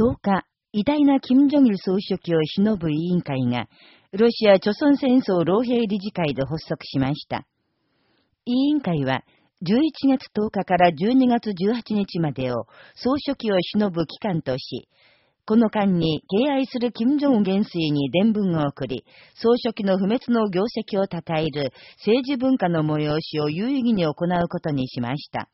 10日、偉大な金正日総書記を忍ぶ委員会が、ロシア朝鮮戦争老兵理事会で発足しました。委員会は、11月10日から12月18日までを総書記を忍ぶ期間とし、この間に敬愛する金正恩元帥に伝文を送り、総書記の不滅の業績を称える政治文化の催しを有意義に行うことにしました。